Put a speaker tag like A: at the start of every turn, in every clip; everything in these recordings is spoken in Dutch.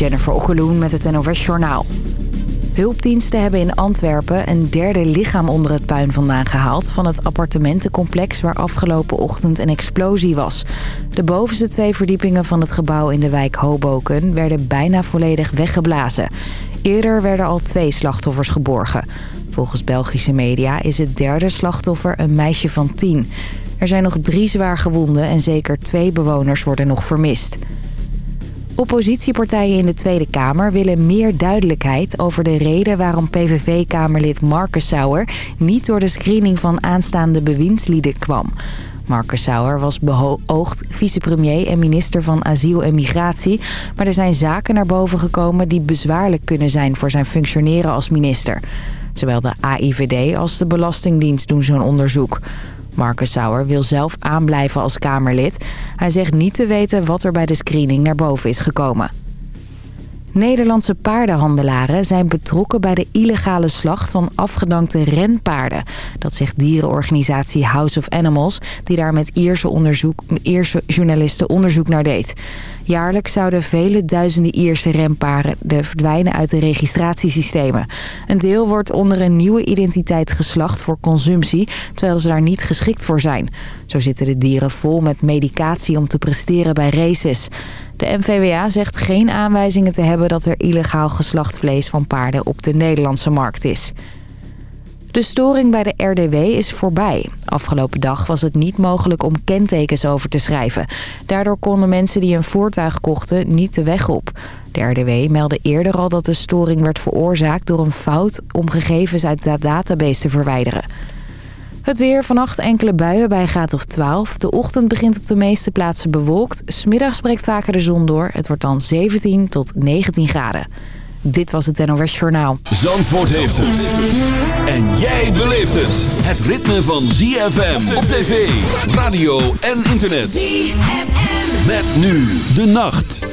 A: Jennifer Okkeloen met het NOS Journaal. Hulpdiensten hebben in Antwerpen een derde lichaam onder het puin vandaan gehaald... van het appartementencomplex waar afgelopen ochtend een explosie was. De bovenste twee verdiepingen van het gebouw in de wijk Hoboken werden bijna volledig weggeblazen. Eerder werden al twee slachtoffers geborgen. Volgens Belgische media is het derde slachtoffer een meisje van tien. Er zijn nog drie zwaar gewonden en zeker twee bewoners worden nog vermist. Oppositiepartijen in de Tweede Kamer willen meer duidelijkheid over de reden waarom PVV-kamerlid Marcus Sauer niet door de screening van aanstaande bewindslieden kwam. Marcus Sauer was beoogd vicepremier en minister van Asiel en Migratie. Maar er zijn zaken naar boven gekomen die bezwaarlijk kunnen zijn voor zijn functioneren als minister. Zowel de AIVD als de Belastingdienst doen zo'n onderzoek. Marcus Sauer wil zelf aanblijven als Kamerlid. Hij zegt niet te weten wat er bij de screening naar boven is gekomen. Nederlandse paardenhandelaren zijn betrokken bij de illegale slacht van afgedankte renpaarden. Dat zegt dierenorganisatie House of Animals, die daar met Ierse, onderzoek, Ierse journalisten onderzoek naar deed. Jaarlijks zouden vele duizenden Ierse renpaarden verdwijnen uit de registratiesystemen. Een deel wordt onder een nieuwe identiteit geslacht voor consumptie, terwijl ze daar niet geschikt voor zijn. Zo zitten de dieren vol met medicatie om te presteren bij races. De NVWA zegt geen aanwijzingen te hebben dat er illegaal geslacht vlees van paarden op de Nederlandse markt is. De storing bij de RDW is voorbij. Afgelopen dag was het niet mogelijk om kentekens over te schrijven. Daardoor konden mensen die een voertuig kochten niet de weg op. De RDW meldde eerder al dat de storing werd veroorzaakt door een fout om gegevens uit de database te verwijderen. Het weer vannacht enkele buien bij een graad of 12. De ochtend begint op de meeste plaatsen bewolkt. Smiddags breekt vaker de zon door. Het wordt dan 17 tot 19 graden. Dit was het NOS Journaal.
B: Zandvoort heeft het. En jij beleeft het. Het ritme van ZFM op tv, radio en internet. ZFM. Met nu de nacht.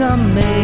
C: amazing.
D: made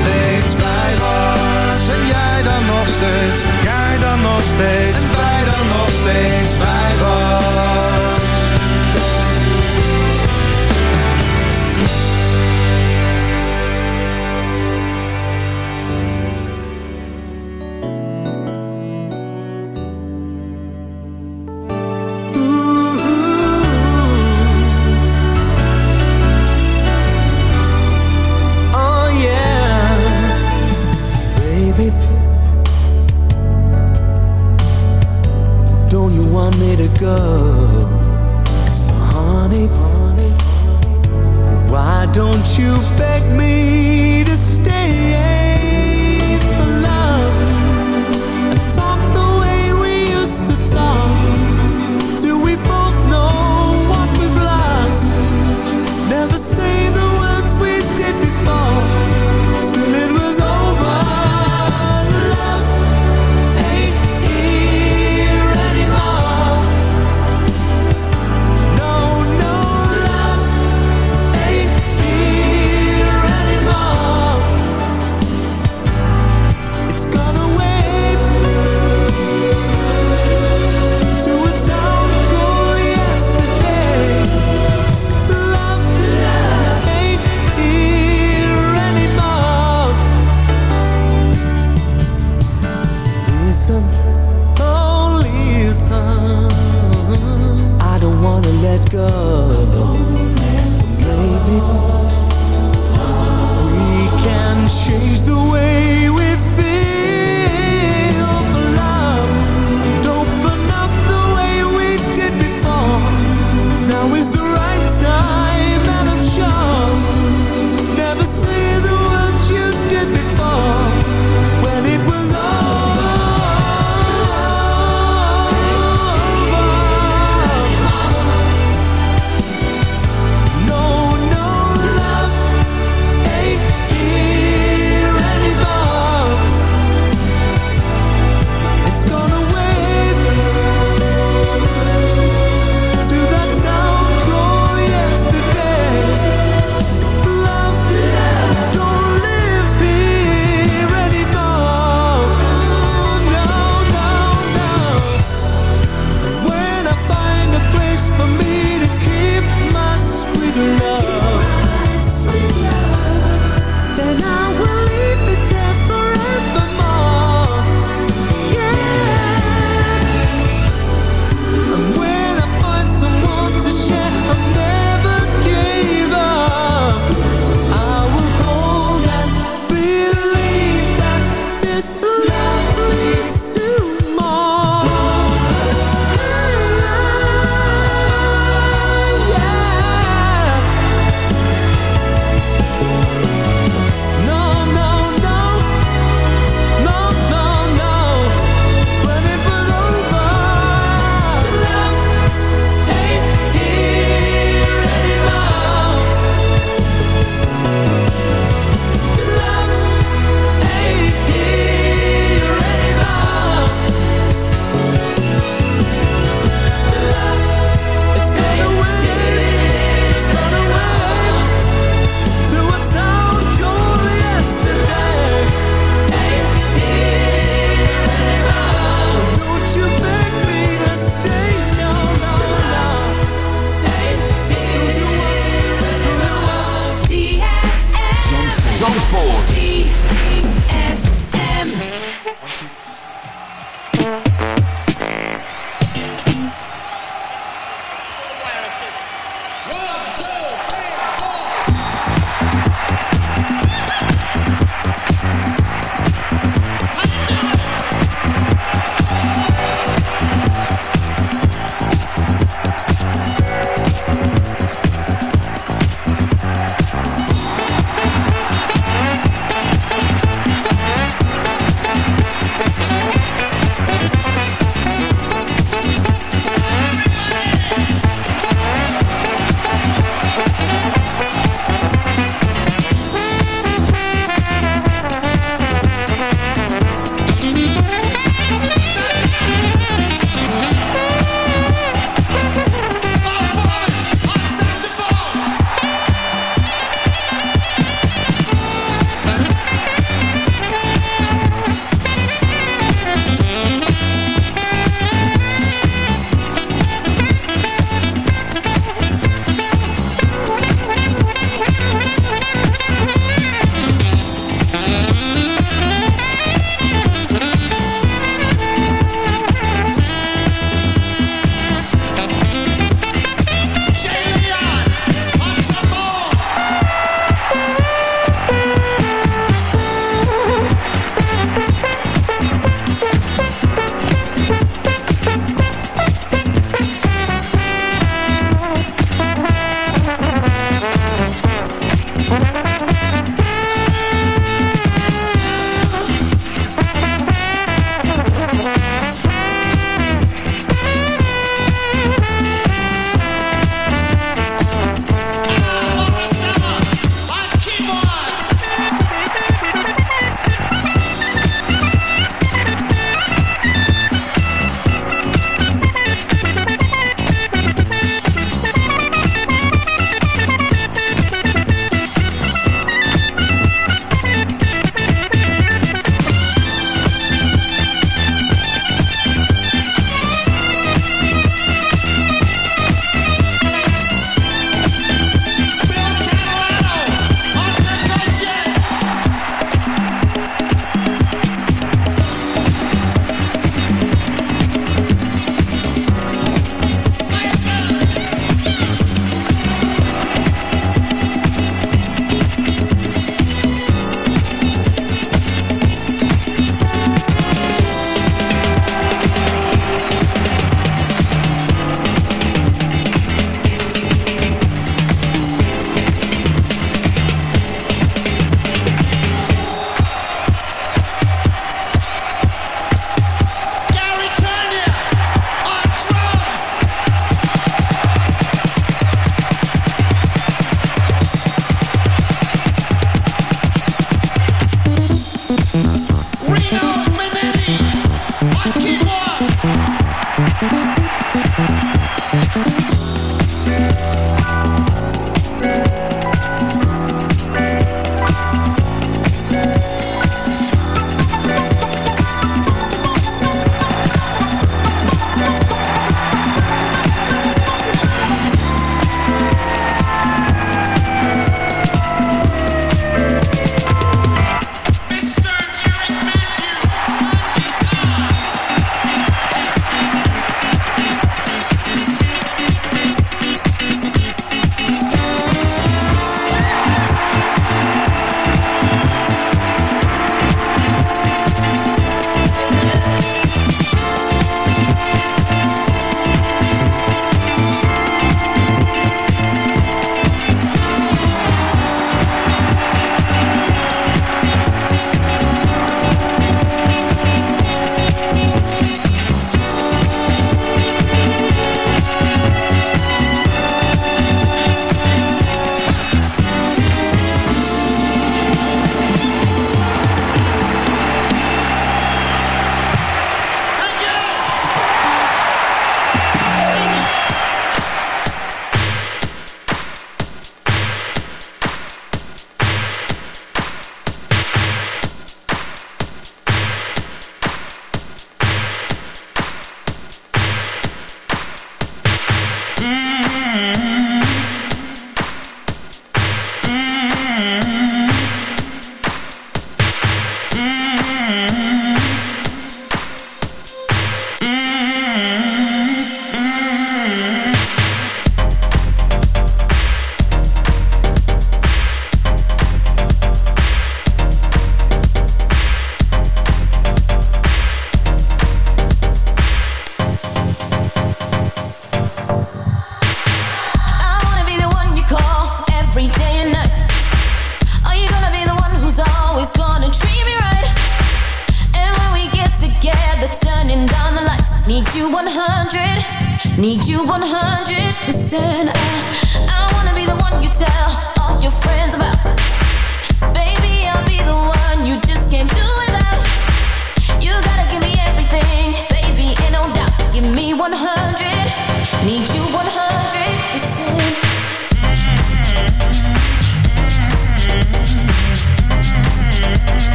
E: steeds wij was. En jij dan nog steeds Jij dan nog steeds En wij dan nog steeds wij was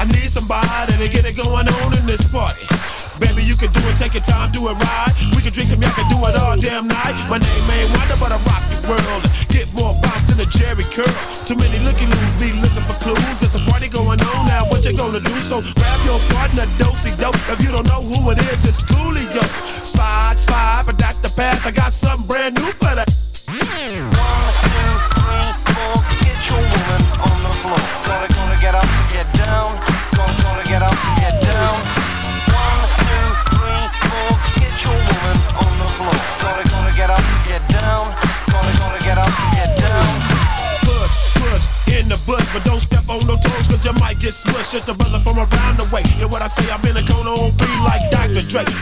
F: I need somebody to get it going on in this party. Baby, you can do it, take your time, do it right. We can drink some, y'all can do it all damn night. My name ain't Wonder, but I rock the world. Get more bounce than a Jerry curl. Too many looky loos be looking for clues. There's a party going on now, what you gonna do? So grab your partner, dosey dope. If you don't know who it is, it's Coolio.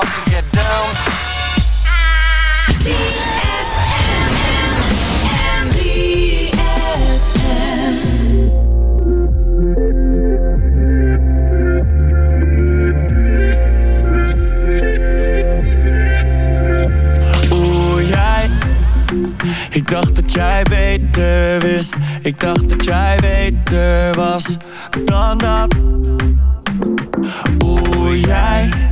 G: Get up.
H: Oeh, jij. Ik dacht dat jij beter wist. Ik dacht dat jij beter was dan dat. Oeh, jij.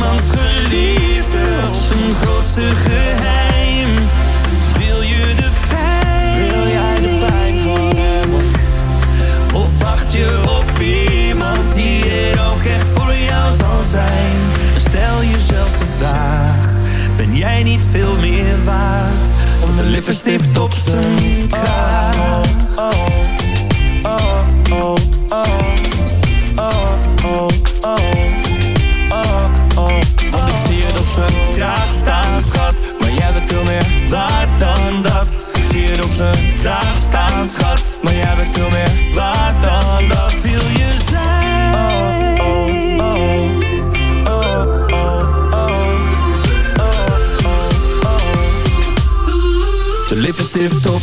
I: Iemands geliefde of zijn grootste geheim? Wil je de pijn?
H: Wil jij de pijn van hem? Of
I: Of wacht je op iemand die er ook echt voor jou zal zijn? En stel jezelf de vraag: ben jij niet veel meer waard? Om de lippenstift op zijn kraag.
E: w to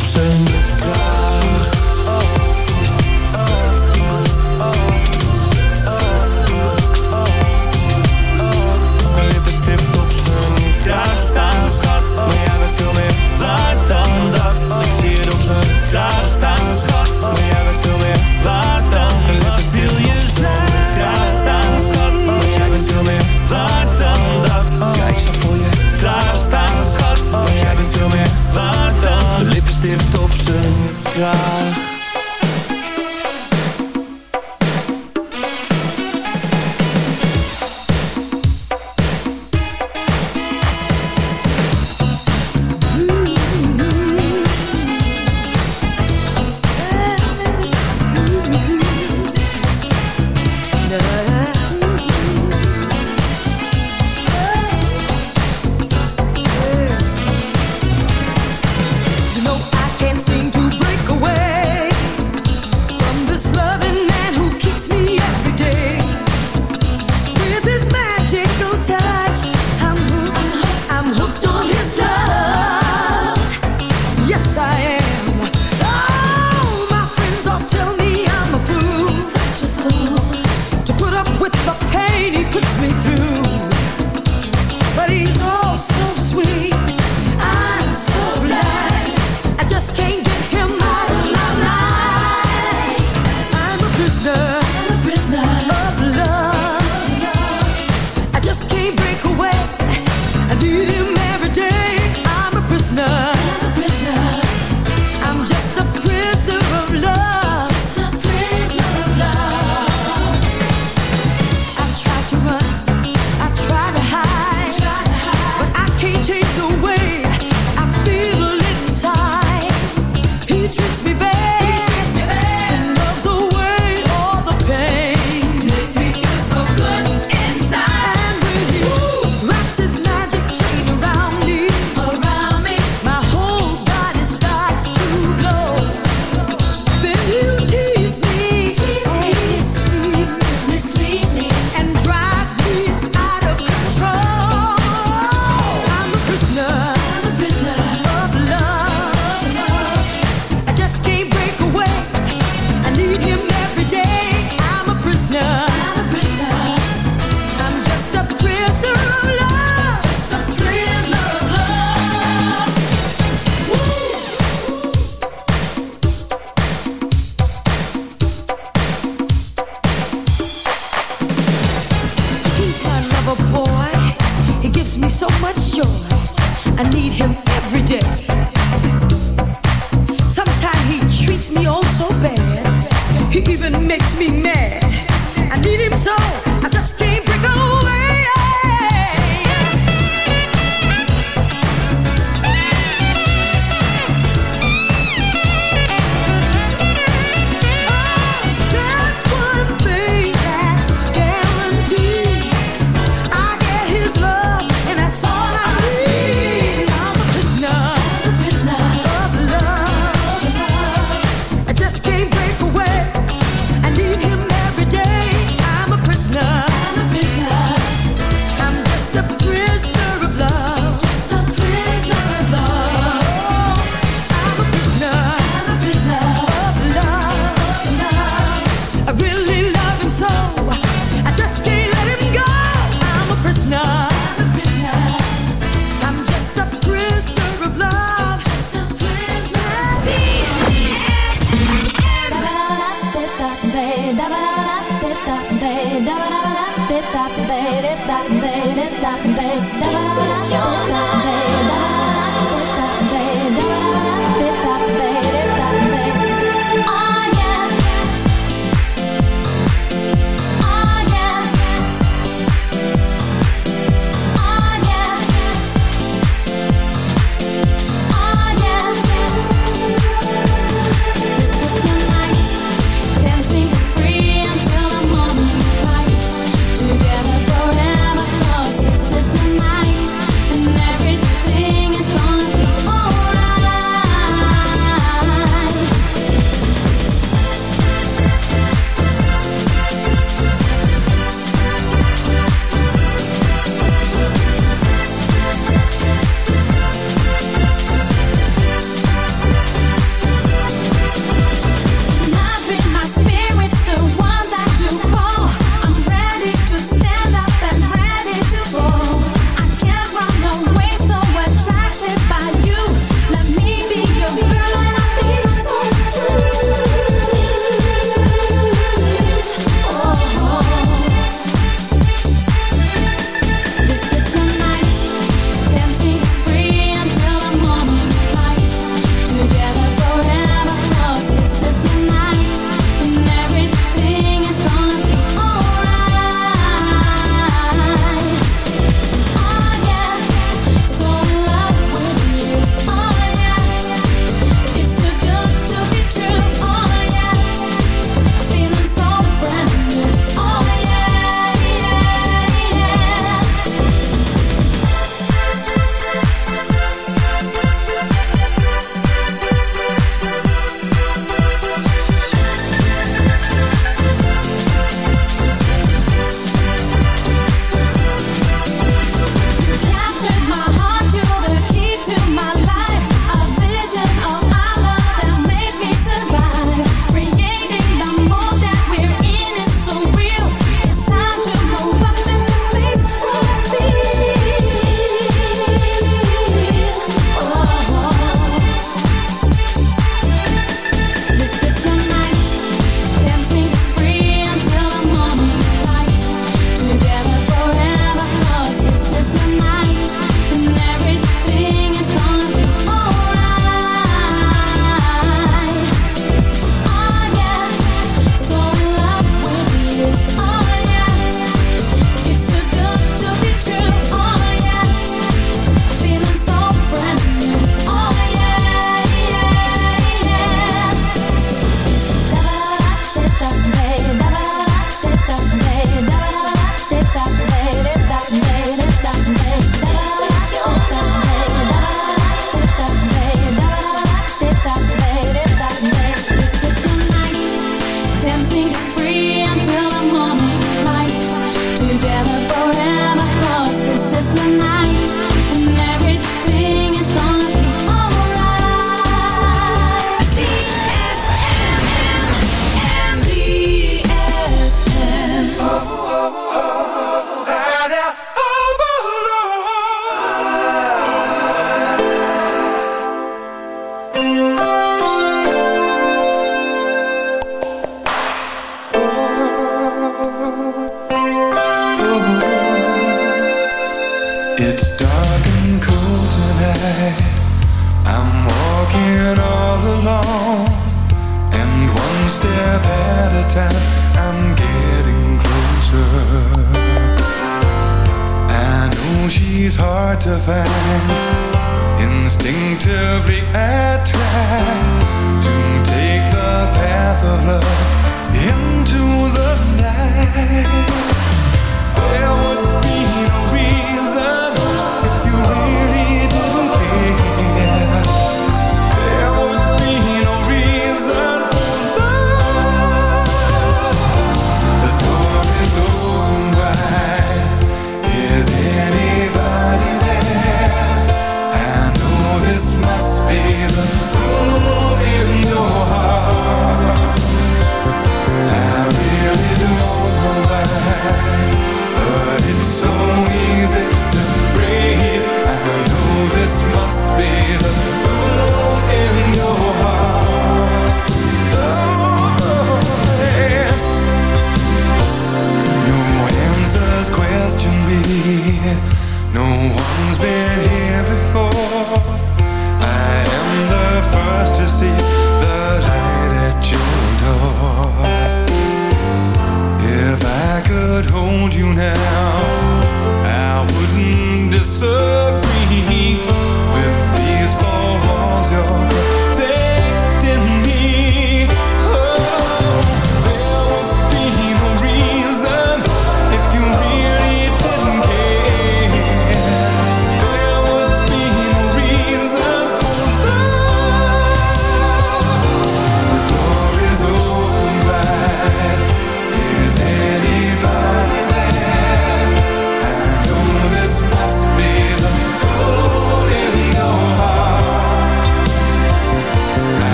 E: the pain he puts me through.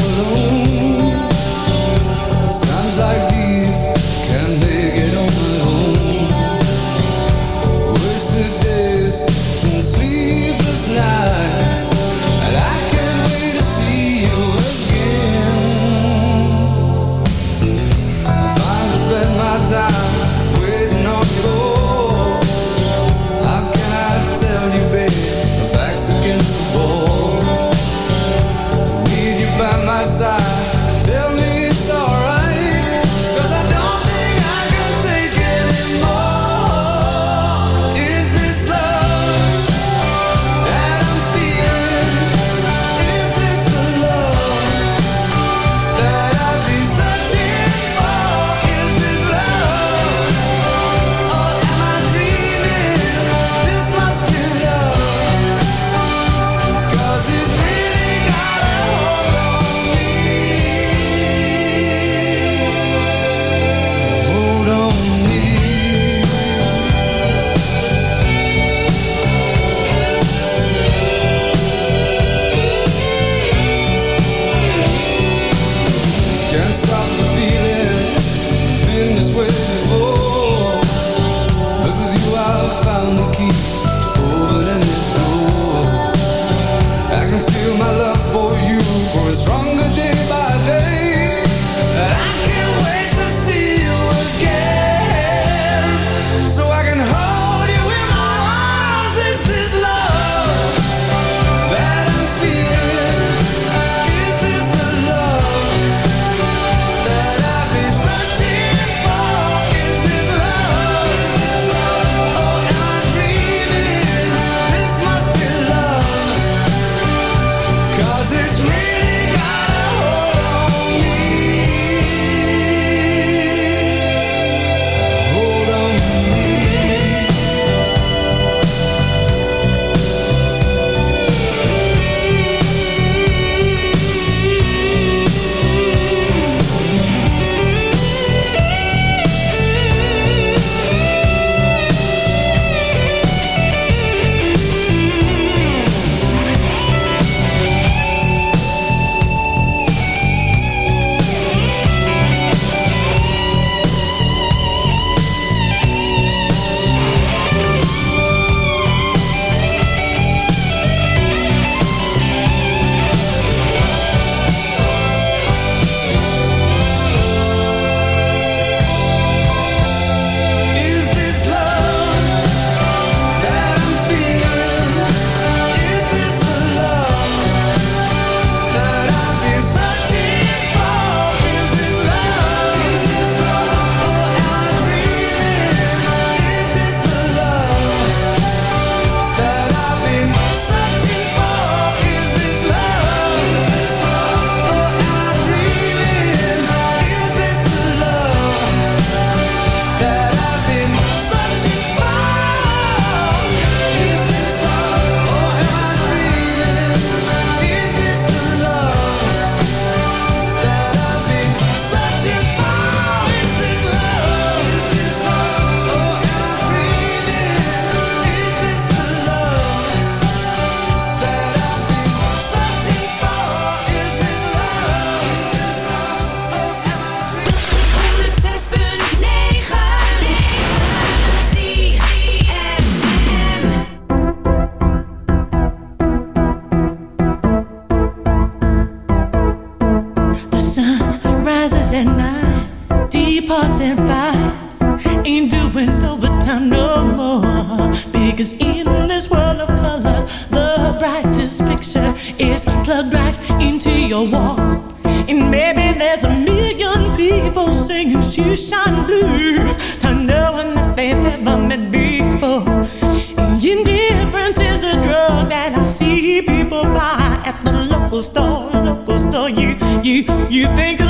E: alone. You
J: think